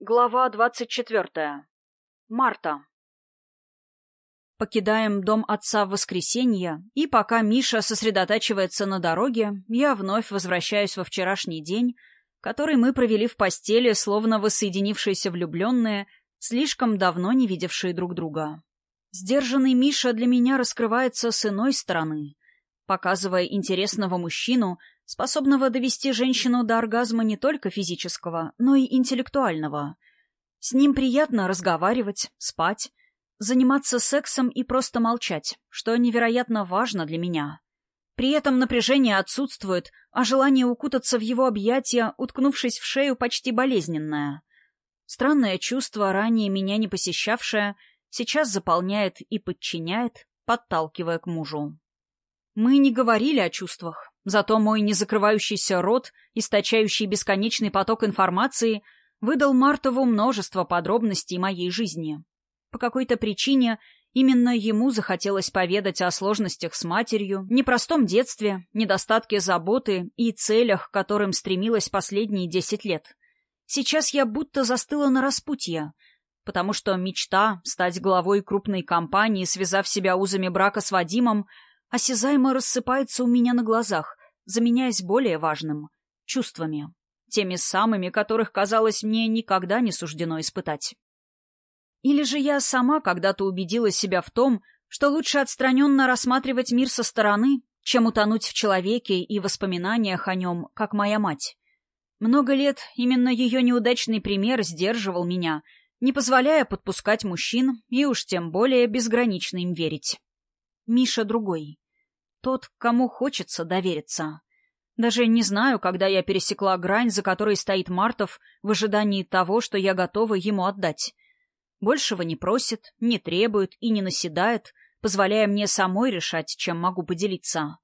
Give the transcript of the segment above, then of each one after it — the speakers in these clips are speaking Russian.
Глава двадцать четвертая. Марта. Покидаем дом отца в воскресенье, и пока Миша сосредотачивается на дороге, я вновь возвращаюсь во вчерашний день, который мы провели в постели, словно воссоединившиеся влюбленные, слишком давно не видевшие друг друга. Сдержанный Миша для меня раскрывается с иной стороны, показывая интересного мужчину, способного довести женщину до оргазма не только физического, но и интеллектуального. С ним приятно разговаривать, спать, заниматься сексом и просто молчать, что невероятно важно для меня. При этом напряжение отсутствует, а желание укутаться в его объятия, уткнувшись в шею, почти болезненное. Странное чувство, ранее меня не посещавшее, сейчас заполняет и подчиняет, подталкивая к мужу. Мы не говорили о чувствах, Зато мой незакрывающийся рот, источающий бесконечный поток информации, выдал Мартову множество подробностей моей жизни. По какой-то причине именно ему захотелось поведать о сложностях с матерью, непростом детстве, недостатке заботы и целях, к которым стремилась последние десять лет. Сейчас я будто застыла на распутье, потому что мечта стать главой крупной компании, связав себя узами брака с Вадимом, осязаемо рассыпается у меня на глазах, заменяясь более важным — чувствами. Теми самыми, которых, казалось, мне никогда не суждено испытать. Или же я сама когда-то убедила себя в том, что лучше отстраненно рассматривать мир со стороны, чем утонуть в человеке и воспоминаниях о нем, как моя мать. Много лет именно ее неудачный пример сдерживал меня, не позволяя подпускать мужчин и уж тем более безгранично им верить. Миша другой. Тот, кому хочется довериться. Даже не знаю, когда я пересекла грань, за которой стоит Мартов в ожидании того, что я готова ему отдать. Большего не просит, не требует и не наседает, позволяя мне самой решать, чем могу поделиться.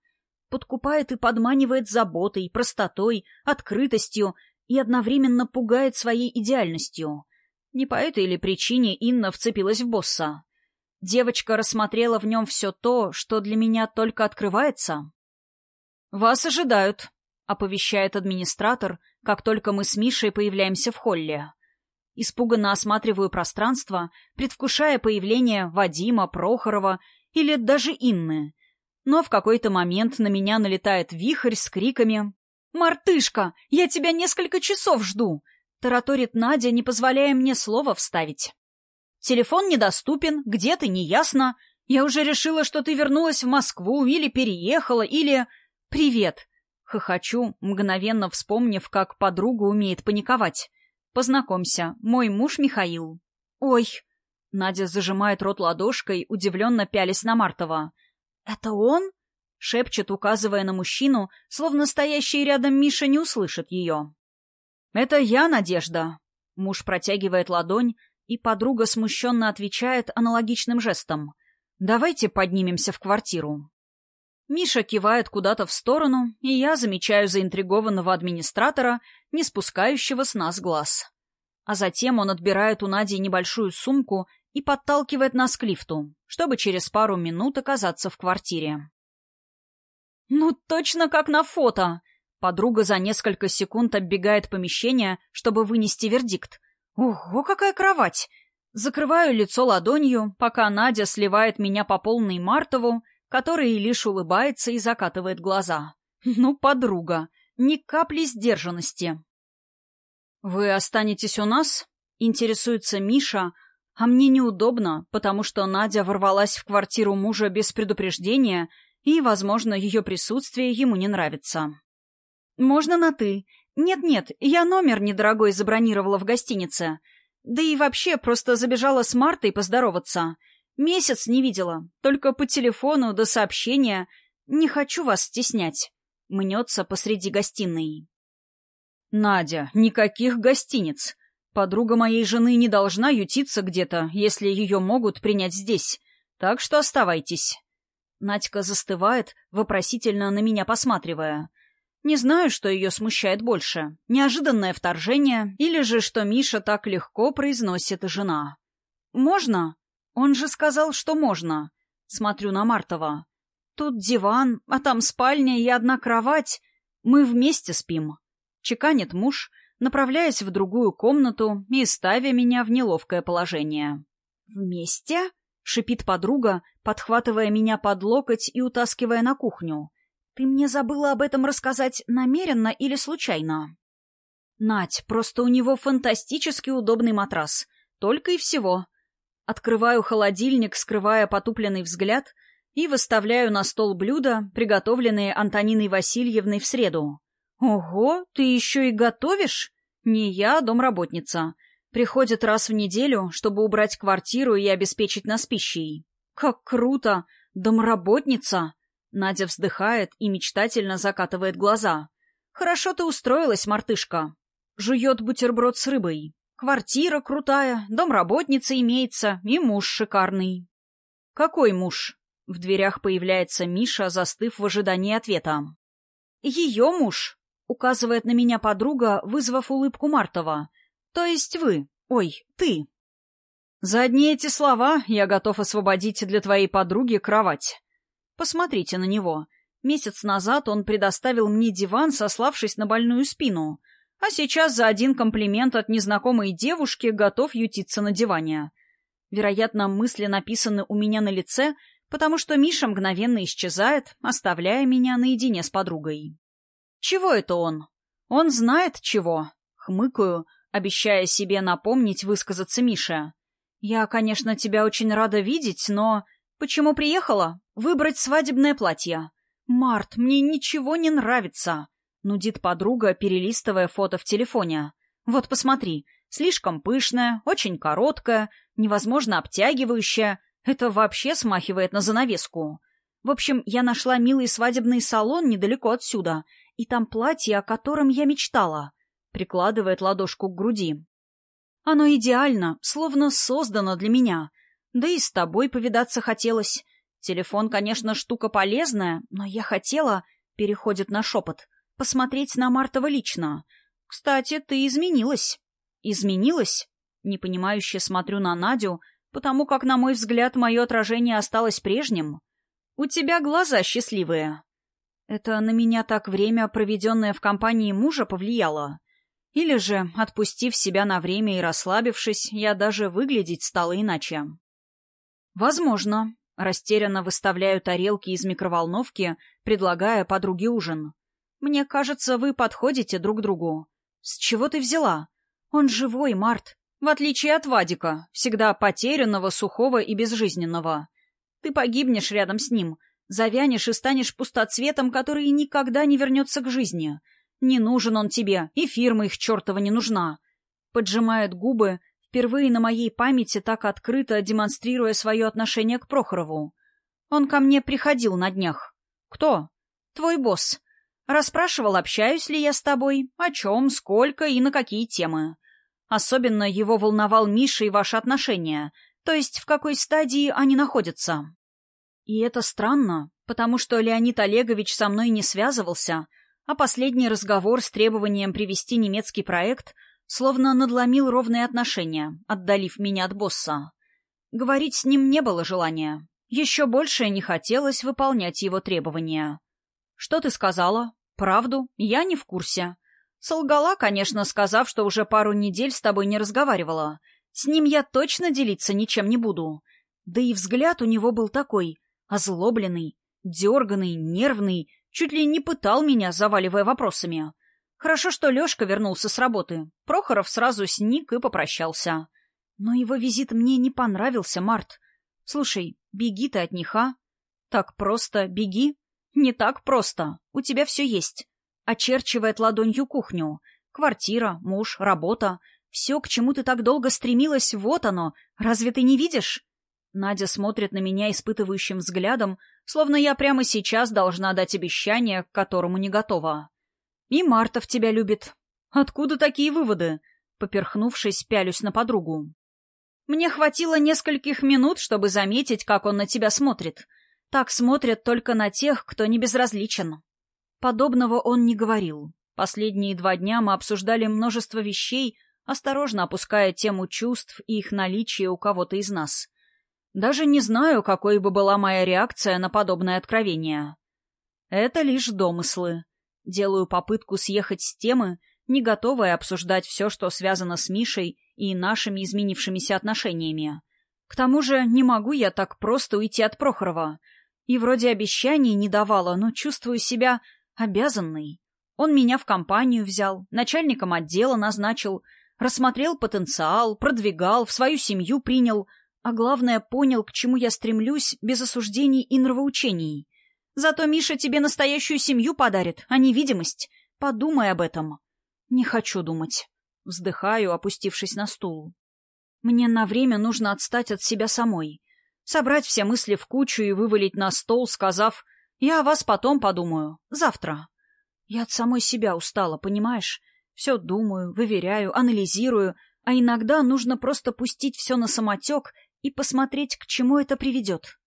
Подкупает и подманивает заботой, простотой, открытостью и одновременно пугает своей идеальностью. Не по этой ли причине Инна вцепилась в босса? Девочка рассмотрела в нем все то, что для меня только открывается. «Вас ожидают», — оповещает администратор, как только мы с Мишей появляемся в холле. Испуганно осматриваю пространство, предвкушая появление Вадима, Прохорова или даже Инны. Но в какой-то момент на меня налетает вихрь с криками «Мартышка, я тебя несколько часов жду!» тараторит Надя, не позволяя мне слова вставить. Телефон недоступен, где ты, неясно. Я уже решила, что ты вернулась в Москву или переехала, или... Привет!» Хохочу, мгновенно вспомнив, как подруга умеет паниковать. «Познакомься, мой муж Михаил». «Ой!» Надя зажимает рот ладошкой, удивленно пялясь на Мартова. «Это он?» — шепчет, указывая на мужчину, словно стоящий рядом Миша не услышит ее. «Это я, Надежда!» Муж протягивает ладонь, и подруга смущенно отвечает аналогичным жестом. «Давайте поднимемся в квартиру». Миша кивает куда-то в сторону, и я замечаю заинтригованного администратора, не спускающего с нас глаз. А затем он отбирает у Нади небольшую сумку и подталкивает нас к лифту, чтобы через пару минут оказаться в квартире. «Ну, точно как на фото!» Подруга за несколько секунд оббегает помещение, чтобы вынести вердикт, Ого, какая кровать! Закрываю лицо ладонью, пока Надя сливает меня по полной Мартову, который лишь улыбается и закатывает глаза. Ну, подруга, ни капли сдержанности. «Вы останетесь у нас?» — интересуется Миша, а мне неудобно, потому что Надя ворвалась в квартиру мужа без предупреждения, и, возможно, ее присутствие ему не нравится. «Можно на «ты». «Нет-нет, я номер недорогой забронировала в гостинице. Да и вообще просто забежала с Мартой поздороваться. Месяц не видела, только по телефону до сообщения. Не хочу вас стеснять». Мнется посреди гостиной. «Надя, никаких гостиниц. Подруга моей жены не должна ютиться где-то, если ее могут принять здесь. Так что оставайтесь». Надька застывает, вопросительно на меня посматривая. Не знаю, что ее смущает больше. Неожиданное вторжение или же, что Миша так легко произносит «жена». «Можно?» Он же сказал, что можно. Смотрю на Мартова. Тут диван, а там спальня и одна кровать. Мы вместе спим. Чеканит муж, направляясь в другую комнату и ставя меня в неловкое положение. «Вместе?» — шипит подруга, подхватывая меня под локоть и утаскивая на кухню. «Ты мне забыла об этом рассказать намеренно или случайно?» «Надь, просто у него фантастически удобный матрас. Только и всего». Открываю холодильник, скрывая потупленный взгляд, и выставляю на стол блюда, приготовленные Антониной Васильевной в среду. «Ого, ты еще и готовишь?» «Не я, а домработница. Приходит раз в неделю, чтобы убрать квартиру и обеспечить нас пищей». «Как круто! Домработница!» Надя вздыхает и мечтательно закатывает глаза. «Хорошо ты устроилась, мартышка». Жует бутерброд с рыбой. Квартира крутая, домработница имеется и муж шикарный. «Какой муж?» В дверях появляется Миша, застыв в ожидании ответа. «Ее муж», — указывает на меня подруга, вызвав улыбку Мартова. «То есть вы. Ой, ты». «За одни эти слова я готов освободить для твоей подруги кровать. Посмотрите на него. Месяц назад он предоставил мне диван, сославшись на больную спину, а сейчас за один комплимент от незнакомой девушки готов ютиться на диване. Вероятно, мысли написаны у меня на лице — потому что Миша мгновенно исчезает, оставляя меня наедине с подругой. Чего это он? Он знает чего. Хмыкаю, обещая себе напомнить высказаться Мише. Я, конечно, тебя очень рада видеть, но... Почему приехала? Выбрать свадебное платье. Март, мне ничего не нравится. Нудит подруга, перелистывая фото в телефоне. Вот посмотри, слишком пышное, очень короткое, невозможно обтягивающее, это вообще смахивает на занавеску. В общем, я нашла милый свадебный салон недалеко отсюда, и там платье, о котором я мечтала. Прикладывает ладошку к груди. Оно идеально, словно создано для меня. Да и с тобой повидаться хотелось. Телефон, конечно, штука полезная, но я хотела, переходит на шепот, посмотреть на Мартова лично. Кстати, ты изменилась. Изменилась? Непонимающе смотрю на Надю, потому как, на мой взгляд, мое отражение осталось прежним. У тебя глаза счастливые. Это на меня так время, проведенное в компании мужа, повлияло. Или же, отпустив себя на время и расслабившись, я даже выглядеть стала иначе. Возможно. Растерянно выставляю тарелки из микроволновки, предлагая подруге ужин. Мне кажется, вы подходите друг другу. С чего ты взяла? Он живой, Март. В отличие от Вадика, всегда потерянного, сухого и безжизненного. Ты погибнешь рядом с ним, завянешь и станешь пустоцветом, который никогда не вернется к жизни. Не нужен он тебе, и фирма их чертова не нужна. Поджимает губы, впервые на моей памяти так открыто демонстрируя свое отношение к Прохорову. Он ко мне приходил на днях. Кто? Твой босс. Расспрашивал, общаюсь ли я с тобой, о чем, сколько и на какие темы. Особенно его волновал Миша и ваши отношения, то есть в какой стадии они находятся. И это странно, потому что Леонид Олегович со мной не связывался, а последний разговор с требованием привести немецкий проект словно надломил ровные отношения, отдалив меня от босса. Говорить с ним не было желания. Еще больше не хотелось выполнять его требования. «Что ты сказала? Правду? Я не в курсе. Солгала, конечно, сказав, что уже пару недель с тобой не разговаривала. С ним я точно делиться ничем не буду. Да и взгляд у него был такой, озлобленный, дерганный, нервный, чуть ли не пытал меня, заваливая вопросами. Хорошо, что Лешка вернулся с работы. Прохоров сразу сник и попрощался. Но его визит мне не понравился, Март. Слушай, беги ты от них, а? Так просто беги? Не так просто. У тебя все есть. Очерчивает ладонью кухню. Квартира, муж, работа. Все, к чему ты так долго стремилась, вот оно. Разве ты не видишь? Надя смотрит на меня испытывающим взглядом, словно я прямо сейчас должна дать обещание, к которому не готова. И Мартов тебя любит. Откуда такие выводы? Поперхнувшись, пялюсь на подругу. Мне хватило нескольких минут, чтобы заметить, как он на тебя смотрит. Так смотрят только на тех, кто не безразличен. Подобного он не говорил. Последние два дня мы обсуждали множество вещей, осторожно опуская тему чувств и их наличие у кого-то из нас. Даже не знаю, какой бы была моя реакция на подобное откровение. Это лишь домыслы. Делаю попытку съехать с темы, не готовая обсуждать все, что связано с Мишей и нашими изменившимися отношениями. К тому же не могу я так просто уйти от Прохорова. И вроде обещаний не давала, но чувствую себя обязанной. Он меня в компанию взял, начальником отдела назначил, рассмотрел потенциал, продвигал, в свою семью принял, а главное, понял, к чему я стремлюсь, без осуждений и нравоучений. Зато Миша тебе настоящую семью подарит, а не видимость. Подумай об этом. Не хочу думать. Вздыхаю, опустившись на стул. Мне на время нужно отстать от себя самой. Собрать все мысли в кучу и вывалить на стол, сказав «Я о вас потом подумаю. Завтра». Я от самой себя устала, понимаешь? Все думаю, выверяю, анализирую, а иногда нужно просто пустить все на самотек и посмотреть, к чему это приведет.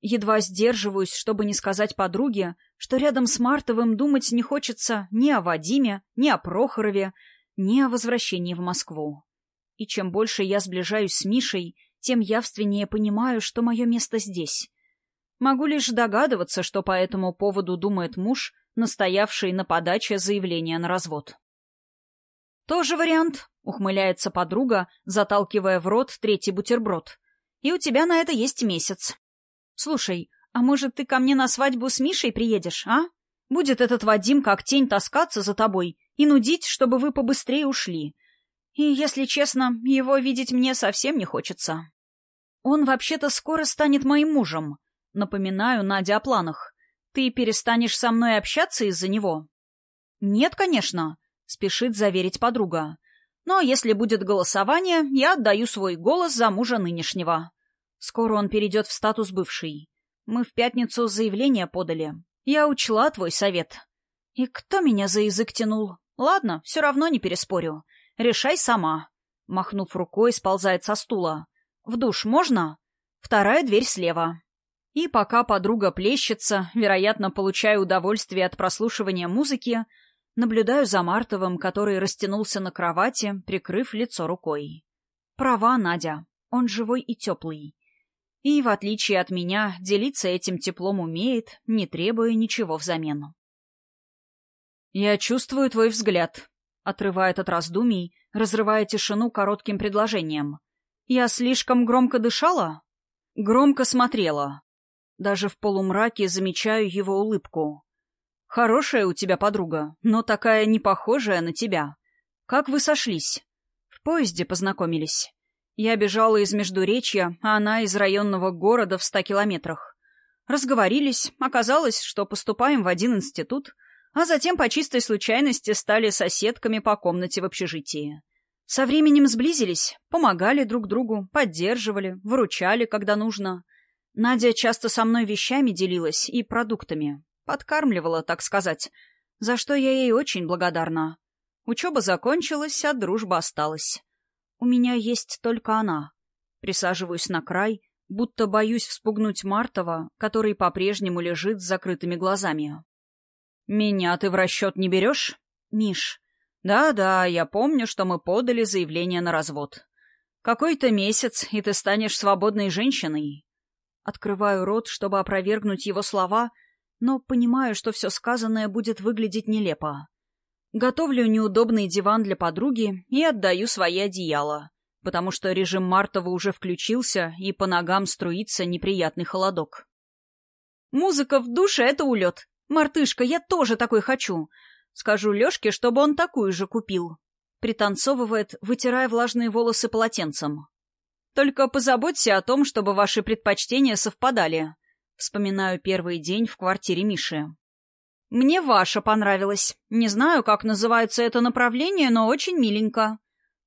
Едва сдерживаюсь, чтобы не сказать подруге, что рядом с Мартовым думать не хочется ни о Вадиме, ни о Прохорове, ни о возвращении в Москву. И чем больше я сближаюсь с Мишей, тем явственнее понимаю, что мое место здесь. Могу лишь догадываться, что по этому поводу думает муж, настоявший на подаче заявления на развод. «Тоже вариант», — ухмыляется подруга, заталкивая в рот третий бутерброд. «И у тебя на это есть месяц. Слушай, а может, ты ко мне на свадьбу с Мишей приедешь, а? Будет этот Вадим как тень таскаться за тобой и нудить, чтобы вы побыстрее ушли. И, если честно, его видеть мне совсем не хочется. Он вообще-то скоро станет моим мужем. Напоминаю Надя о планах. Ты перестанешь со мной общаться из-за него? Нет, конечно, спешит заверить подруга. Но если будет голосование, я отдаю свой голос за мужа нынешнего. Скоро он перейдет в статус бывший. Мы в пятницу заявление подали. Я учла твой совет. И кто меня за язык тянул? Ладно, все равно не переспорю. Решай сама. Махнув рукой, сползает со стула. В душ можно? Вторая дверь слева. И пока подруга плещется, вероятно, получая удовольствие от прослушивания музыки, наблюдаю за Мартовым, который растянулся на кровати, прикрыв лицо рукой. Права, Надя. Он живой и теплый. И, в отличие от меня, делиться этим теплом умеет, не требуя ничего взамен. «Я чувствую твой взгляд», — отрывает от раздумий, разрывая тишину коротким предложением. «Я слишком громко дышала?» «Громко смотрела». Даже в полумраке замечаю его улыбку. «Хорошая у тебя подруга, но такая не похожая на тебя. Как вы сошлись?» «В поезде познакомились». Я бежала из Междуречья, а она из районного города в ста километрах. Разговорились, оказалось, что поступаем в один институт, а затем по чистой случайности стали соседками по комнате в общежитии. Со временем сблизились, помогали друг другу, поддерживали, выручали, когда нужно. Надя часто со мной вещами делилась и продуктами. Подкармливала, так сказать, за что я ей очень благодарна. Учеба закончилась, а дружба осталась. У меня есть только она. Присаживаюсь на край, будто боюсь вспугнуть Мартова, который по-прежнему лежит с закрытыми глазами. «Меня ты в расчет не берешь?» «Миш». «Да-да, я помню, что мы подали заявление на развод. Какой-то месяц, и ты станешь свободной женщиной». Открываю рот, чтобы опровергнуть его слова, но понимаю, что все сказанное будет выглядеть нелепо. Готовлю неудобный диван для подруги и отдаю свои одеяла, потому что режим Мартова уже включился, и по ногам струится неприятный холодок. «Музыка в душе — это улет. Мартышка, я тоже такой хочу. Скажу Лешке, чтобы он такую же купил». Пританцовывает, вытирая влажные волосы полотенцем. «Только позаботься о том, чтобы ваши предпочтения совпадали». Вспоминаю первый день в квартире Миши. «Мне ваша понравилась. Не знаю, как называется это направление, но очень миленько».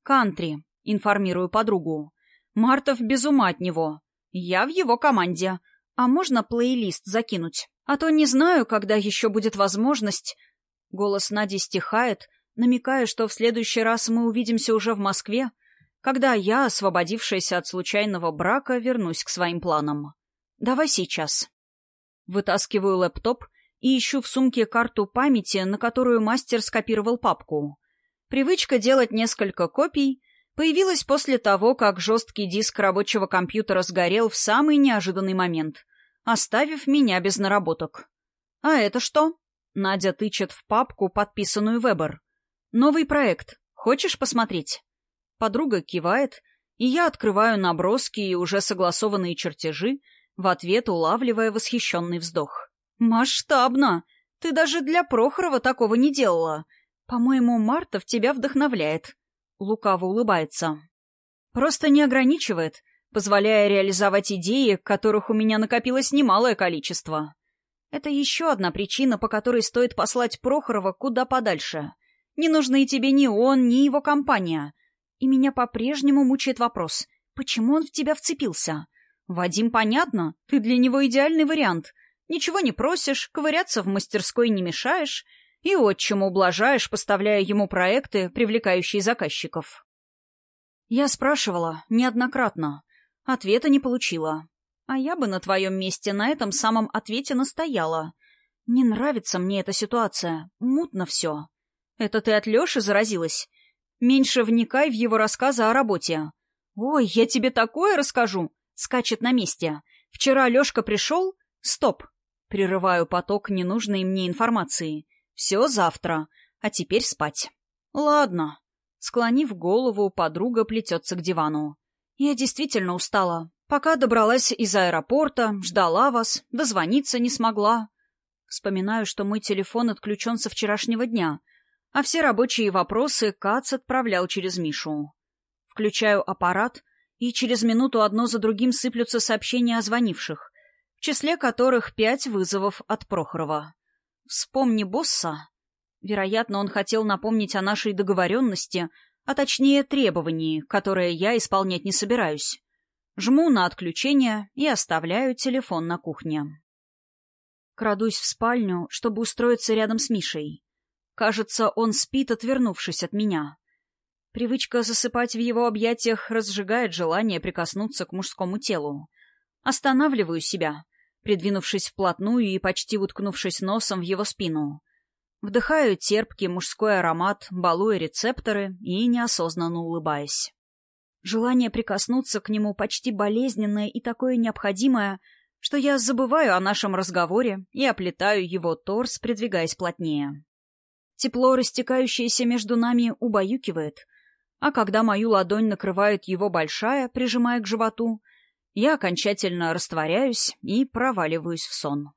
«Кантри», — информирую подругу. «Мартов без ума от него. Я в его команде. А можно плейлист закинуть? А то не знаю, когда еще будет возможность...» Голос Нади стихает, намекая, что в следующий раз мы увидимся уже в Москве, когда я, освободившаяся от случайного брака, вернусь к своим планам. «Давай сейчас». Вытаскиваю лэптоп — и ищу в сумке карту памяти, на которую мастер скопировал папку. Привычка делать несколько копий появилась после того, как жесткий диск рабочего компьютера сгорел в самый неожиданный момент, оставив меня без наработок. «А это что?» Надя тычет в папку, подписанную Вебер. Новый проект. Хочешь посмотреть?» Подруга кивает, и я открываю наброски и уже согласованные чертежи, в ответ улавливая восхищенный вздох. «Масштабно! Ты даже для Прохорова такого не делала. По-моему, Мартов тебя вдохновляет». Лукаво улыбается. «Просто не ограничивает, позволяя реализовать идеи, которых у меня накопилось немалое количество. Это еще одна причина, по которой стоит послать Прохорова куда подальше. Не нужны тебе ни он, ни его компания. И меня по-прежнему мучает вопрос, почему он в тебя вцепился? Вадим, понятно, ты для него идеальный вариант. Ничего не просишь, ковыряться в мастерской не мешаешь и отчиму ублажаешь, поставляя ему проекты, привлекающие заказчиков. Я спрашивала неоднократно, ответа не получила. А я бы на твоем месте на этом самом ответе настояла. Не нравится мне эта ситуация, мутно все. Это ты от Леши заразилась? Меньше вникай в его рассказы о работе. Ой, я тебе такое расскажу. Скачет на месте. Вчера Лешка пришел? Стоп. Прерываю поток ненужной мне информации. Все завтра. А теперь спать. Ладно. Склонив голову, подруга плетется к дивану. Я действительно устала. Пока добралась из аэропорта, ждала вас, дозвониться не смогла. Вспоминаю, что мой телефон отключен со вчерашнего дня, а все рабочие вопросы Кац отправлял через Мишу. Включаю аппарат, и через минуту одно за другим сыплются сообщения о звонивших, в числе которых пять вызовов от Прохорова. «Вспомни босса». Вероятно, он хотел напомнить о нашей договоренности, а точнее требовании, которое я исполнять не собираюсь. Жму на отключение и оставляю телефон на кухне. Крадусь в спальню, чтобы устроиться рядом с Мишей. Кажется, он спит, отвернувшись от меня. Привычка засыпать в его объятиях разжигает желание прикоснуться к мужскому телу. Останавливаю себя, придвинувшись вплотную и почти уткнувшись носом в его спину. Вдыхаю терпкий мужской аромат, балуя рецепторы и неосознанно улыбаясь. Желание прикоснуться к нему почти болезненное и такое необходимое, что я забываю о нашем разговоре и оплетаю его торс, придвигаясь плотнее. Тепло, растекающееся между нами, убаюкивает, а когда мою ладонь накрывает его большая, прижимая к животу, я окончательно растворяюсь и проваливаюсь в сон.